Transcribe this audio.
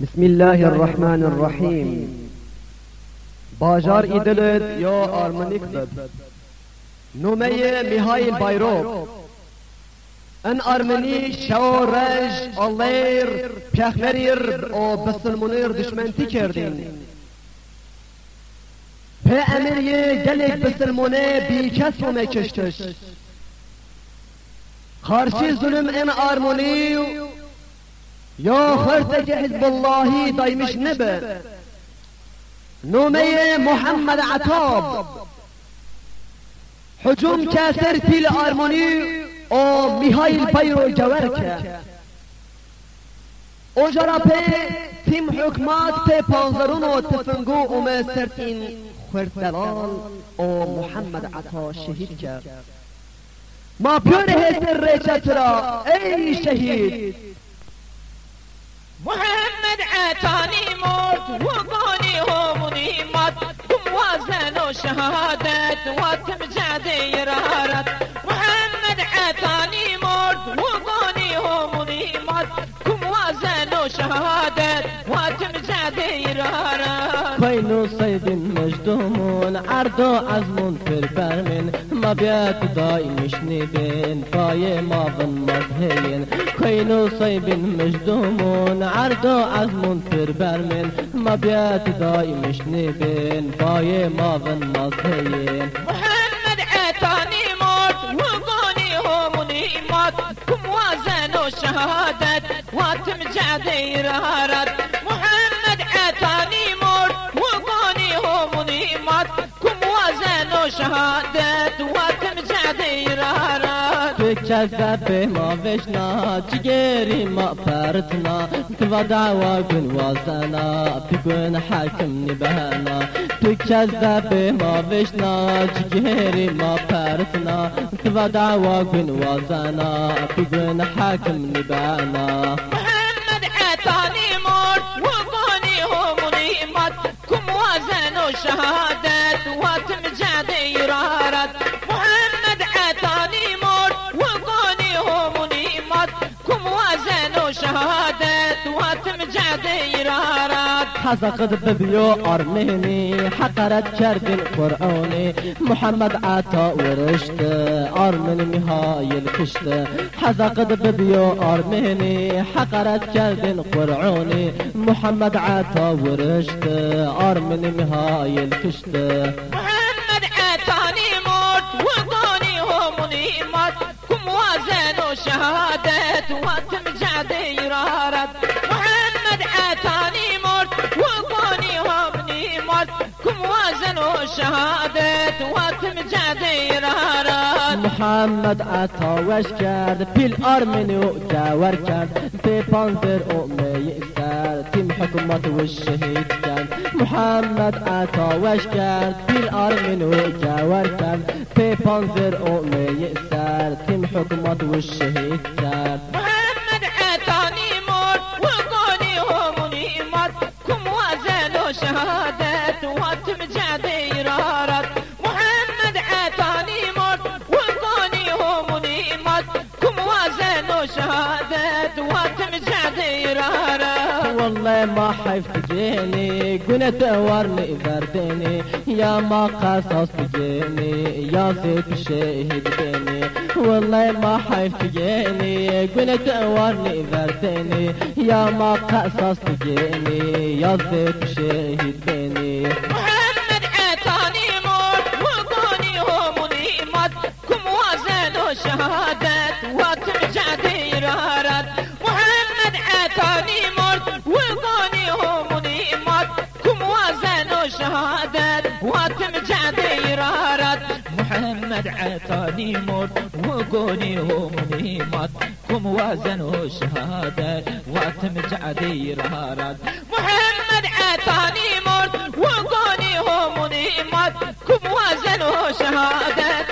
Bismillahirrahmanirrahim. Bajar idilet yo armanik bib. Numeye Mihail Bayrok. En Armeni şeo rej allayr pehmerir o besilmunir düşmenti kerdin. Pe emiriye gelek besilmune bi kes o mekiştiş. Karşı zulüm en armoni یا خرتك حزب الله دايمش نبه. نومي محمد عتاب حجوم كاسر في الارموني او ميهايل بايرو جوركه او جرا تیم حکمات په پانزرون و تفنگو اومه سرتین خردلال او محمد عطا شهید کرد ما پیونه هستر ریچت را ای شهید. محمد عتاني موت وقوني هموني مات. وازن وشهادة واتم جادي رارت کینو صيد مجدوم عرضو عزم بالبرمن ما بيات داي مش نبين فاي ما ظن مذهين كينو صيب مجدوم عرضو عزم بالبرمن ما بيات داي نبين فاي ما ظن مذهين محمد عيتاني موت وقوني هومني مات كم وزنو شهادت واتم جعدي رهارت محمد عيتاني وازن وشهادة واتم جادي رارت كذب ما وشنا جگری ما پرتنا. تو دعوا کن وازنا بگن حکم نبهنا. تو کذب ما وشنا جگری ما پرتنا. تو دعوا کن وازنا بگن حکم نبهنا. محمد عتاني موت وقوني هموني مات كم وازن وشهادة واتم واتم جادي رارت حزقد ببيو أرميني حقرت كردن قرآني محمد عطا ورشت أرمن مهاي الكشت. حزقد ببيو أرميني حقرت كردن قرآني محمد عطا ورشت أرمن مهاي الكشت. محمد عتاني موت وقوني هموني مات. كم وازن وشهادة واتم جادي عتاني موت وقوني هموني مات كم وازن وشهادة واتم جادي رارت محمد عطا وش کرد پیل آرمنی و جاور کرد پی پانزر أو میسر تیم حکومت و شهید کرد محمد عطا وش کرد پیل آرمنی و جاور کرد پی پانزر أو میسر تیم حکومت و شهید وازن وشهادة واتم جادي رارت محمد عتاني موت وقوني هموني مات كم رارت والله ما حيف تجيني قلت ورني فرديني يا ما قصص تجيني يا زيت شهيد بيني والله ما حيف تجيني قلت ورني فرديني يا ما قصص تجيني يا زيت شهيد بيني محمد محمد عتاني موت وقوني هموني مات. كم وازن وشهادة واتم جادي رارت محمد عتاني موت وقوني هموني مات. كم وازن وشهادة